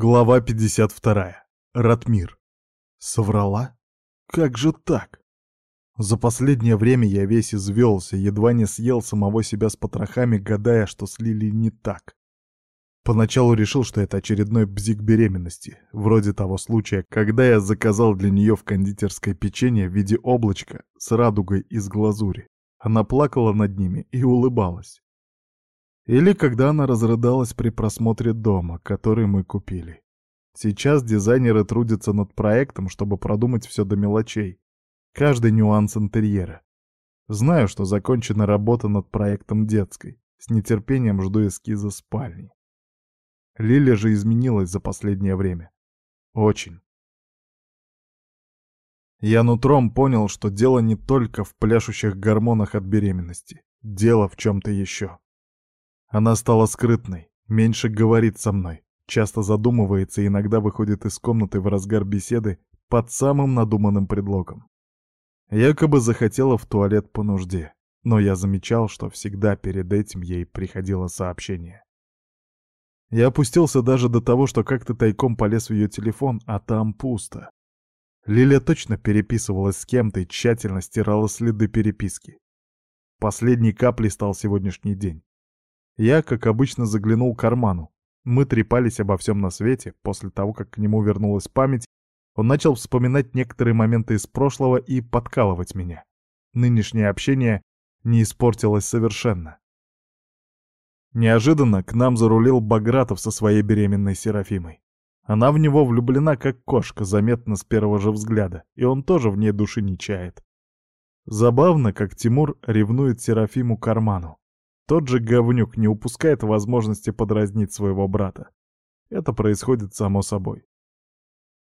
Глава 52. Ратмир. Соврала? Как же так? За последнее время я весь извелся, едва не съел самого себя с потрохами, гадая, что слили не так. Поначалу решил, что это очередной бзик беременности, вроде того случая, когда я заказал для нее в кондитерское печенье в виде облачка с радугой из глазури. Она плакала над ними и улыбалась. Или когда она разрыдалась при просмотре дома, который мы купили. Сейчас дизайнеры трудятся над проектом, чтобы продумать все до мелочей. Каждый нюанс интерьера. Знаю, что закончена работа над проектом детской. С нетерпением жду эскиза спальни. Лиля же изменилась за последнее время. Очень. Я нутром понял, что дело не только в пляшущих гормонах от беременности. Дело в чем-то еще. Она стала скрытной, меньше говорит со мной, часто задумывается и иногда выходит из комнаты в разгар беседы под самым надуманным предлогом. Якобы захотела в туалет по нужде, но я замечал, что всегда перед этим ей приходило сообщение. Я опустился даже до того, что как-то тайком полез в ее телефон, а там пусто. Лиля точно переписывалась с кем-то и тщательно стирала следы переписки. Последней каплей стал сегодняшний день. Я, как обычно, заглянул к карману. Мы трепались обо всем на свете. После того, как к нему вернулась память, он начал вспоминать некоторые моменты из прошлого и подкалывать меня. Нынешнее общение не испортилось совершенно. Неожиданно к нам зарулил Багратов со своей беременной Серафимой. Она в него влюблена как кошка, заметно с первого же взгляда, и он тоже в ней души не чает. Забавно, как Тимур ревнует Серафиму Карману. Тот же говнюк не упускает возможности подразнить своего брата. Это происходит само собой.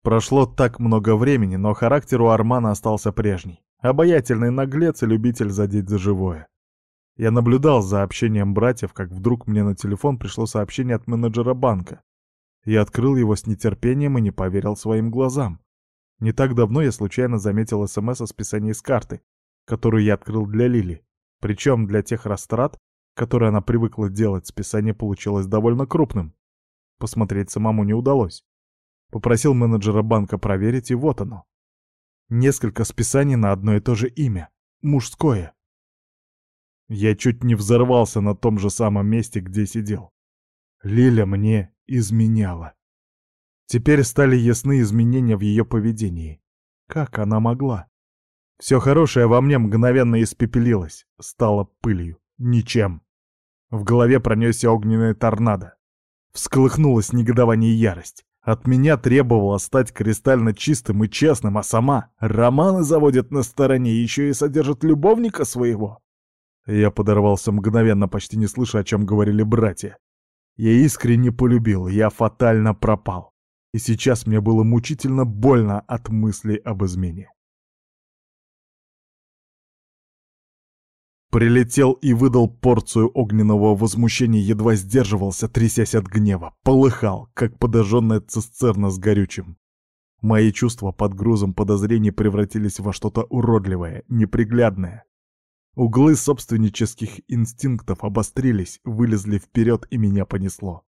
Прошло так много времени, но характер у Армана остался прежний. Обаятельный наглец и любитель задеть за живое. Я наблюдал за общением братьев, как вдруг мне на телефон пришло сообщение от менеджера банка. Я открыл его с нетерпением и не поверил своим глазам. Не так давно я случайно заметил СМС о списании с карты, которую я открыл для Лили, причем для тех растрат, которое она привыкла делать, списание получилось довольно крупным. Посмотреть самому не удалось. Попросил менеджера банка проверить, и вот оно. Несколько списаний на одно и то же имя. Мужское. Я чуть не взорвался на том же самом месте, где сидел. Лиля мне изменяла. Теперь стали ясны изменения в ее поведении. Как она могла? Все хорошее во мне мгновенно испепелилось, стало пылью. Ничем. В голове пронесся огненный торнадо. Всколыхнулось негодование и ярость. От меня требовало стать кристально чистым и честным, а сама романы заводит на стороне, еще и содержит любовника своего. Я подорвался мгновенно, почти не слыша, о чем говорили братья. Я искренне полюбил, я фатально пропал. И сейчас мне было мучительно больно от мысли об измене. Прилетел и выдал порцию огненного возмущения, едва сдерживался, трясясь от гнева. Полыхал, как подожженная цистерна с горючим. Мои чувства под грузом подозрений превратились во что-то уродливое, неприглядное. Углы собственнических инстинктов обострились, вылезли вперед и меня понесло.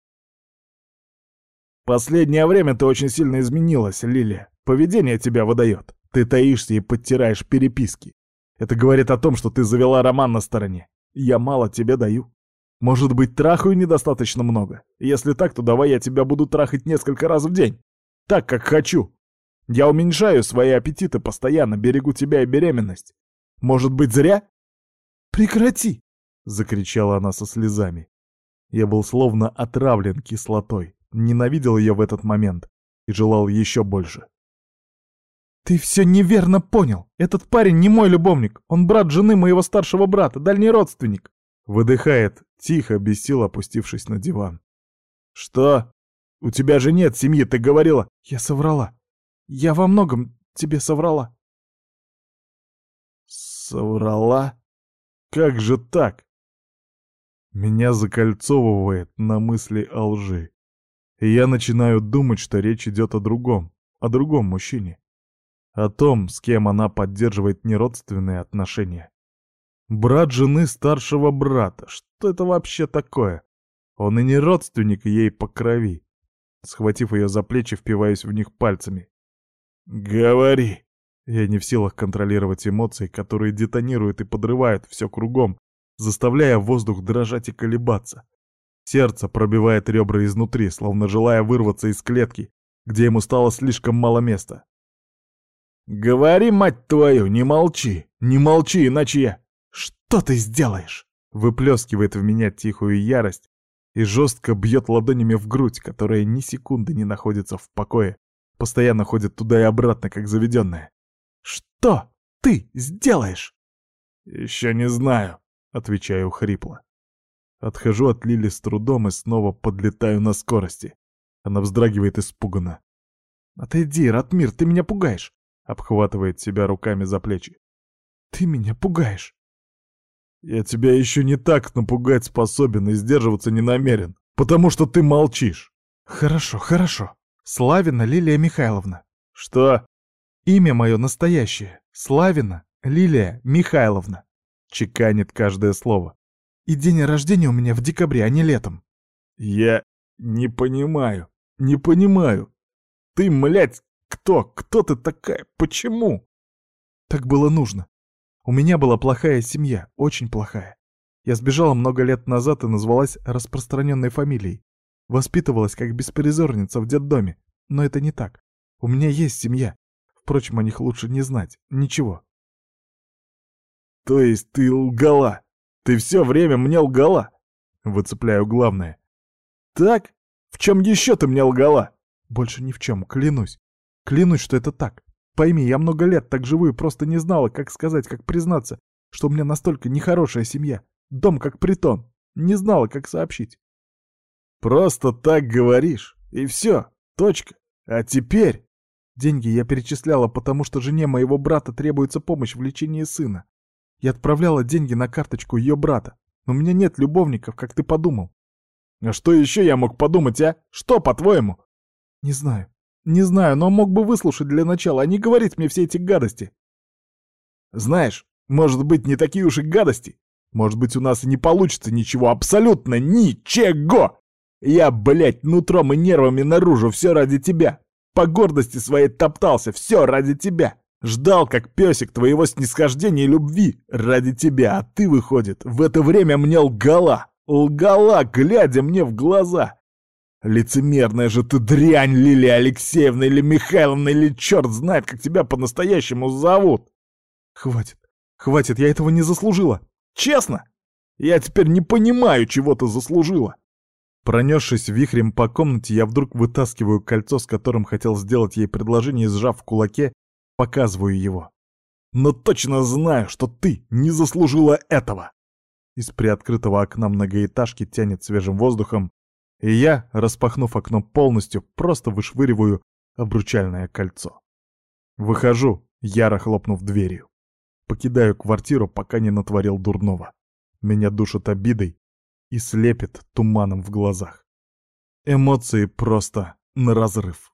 «Последнее время ты очень сильно изменилась, Лили. Поведение тебя выдает. Ты таишься и подтираешь переписки. Это говорит о том, что ты завела роман на стороне. Я мало тебе даю. Может быть, трахаю недостаточно много? Если так, то давай я тебя буду трахать несколько раз в день. Так, как хочу. Я уменьшаю свои аппетиты постоянно, берегу тебя и беременность. Может быть, зря? Прекрати!» — закричала она со слезами. Я был словно отравлен кислотой, ненавидел ее в этот момент и желал еще больше. «Ты все неверно понял. Этот парень не мой любовник. Он брат жены моего старшего брата, дальний родственник». Выдыхает, тихо, без сил опустившись на диван. «Что? У тебя же нет семьи, ты говорила...» «Я соврала. Я во многом тебе соврала». «Соврала? Как же так?» Меня закольцовывает на мысли о лжи. И я начинаю думать, что речь идет о другом, о другом мужчине о том, с кем она поддерживает неродственные отношения. Брат жены старшего брата, что это вообще такое? Он и не родственник ей по крови. Схватив ее за плечи, впиваюсь в них пальцами. «Говори!» Я не в силах контролировать эмоции, которые детонируют и подрывают все кругом, заставляя воздух дрожать и колебаться. Сердце пробивает ребра изнутри, словно желая вырваться из клетки, где ему стало слишком мало места. «Говори, мать твою, не молчи! Не молчи, иначе я...» «Что ты сделаешь?» Выплескивает в меня тихую ярость и жестко бьет ладонями в грудь, которая ни секунды не находится в покое, постоянно ходит туда и обратно, как заведенная. «Что ты сделаешь?» «Еще не знаю», — отвечаю хрипло. Отхожу от Лили с трудом и снова подлетаю на скорости. Она вздрагивает испуганно. «Отойди, Ратмир, ты меня пугаешь обхватывает себя руками за плечи. «Ты меня пугаешь!» «Я тебя еще не так напугать способен и сдерживаться не намерен, потому что ты молчишь!» «Хорошо, хорошо. Славина Лилия Михайловна». «Что?» «Имя мое настоящее. Славина Лилия Михайловна». Чеканит каждое слово. «И день рождения у меня в декабре, а не летом». «Я не понимаю, не понимаю. Ты, млядь, кто? Кто ты такая? Почему?» Так было нужно. У меня была плохая семья, очень плохая. Я сбежала много лет назад и назвалась распространенной фамилией. Воспитывалась как беспризорница в детдоме. Но это не так. У меня есть семья. Впрочем, о них лучше не знать. Ничего. То есть ты лгала? Ты все время мне лгала? Выцепляю главное. Так? В чем еще ты мне лгала? Больше ни в чем, клянусь. Клянусь, что это так. Пойми, я много лет так живу и просто не знала, как сказать, как признаться, что у меня настолько нехорошая семья. Дом как притон. Не знала, как сообщить. Просто так говоришь. И все. Точка. А теперь... Деньги я перечисляла, потому что жене моего брата требуется помощь в лечении сына. Я отправляла деньги на карточку ее брата. Но у меня нет любовников, как ты подумал. А что еще я мог подумать, а? Что, по-твоему? Не знаю. Не знаю, но мог бы выслушать для начала, а не говорить мне все эти гадости. Знаешь, может быть, не такие уж и гадости. Может быть, у нас и не получится ничего, абсолютно ничего. Я, блядь, нутром и нервами наружу, все ради тебя. По гордости своей топтался, все ради тебя. Ждал, как песик, твоего снисхождения и любви ради тебя, а ты, выходит, в это время мне лгала. Лгала, глядя мне в глаза. Лицемерная же ты дрянь, Лилия Алексеевна или Михайловна, или черт знает, как тебя по-настоящему зовут. Хватит, хватит, я этого не заслужила. Честно? Я теперь не понимаю, чего ты заслужила. Пронесшись вихрем по комнате, я вдруг вытаскиваю кольцо, с которым хотел сделать ей предложение, сжав в кулаке, показываю его. Но точно знаю, что ты не заслужила этого. Из приоткрытого окна многоэтажки тянет свежим воздухом, и я, распахнув окно полностью, просто вышвыриваю обручальное кольцо. Выхожу, яро хлопнув дверью. Покидаю квартиру, пока не натворил дурного. Меня душит обидой и слепит туманом в глазах. Эмоции просто на разрыв.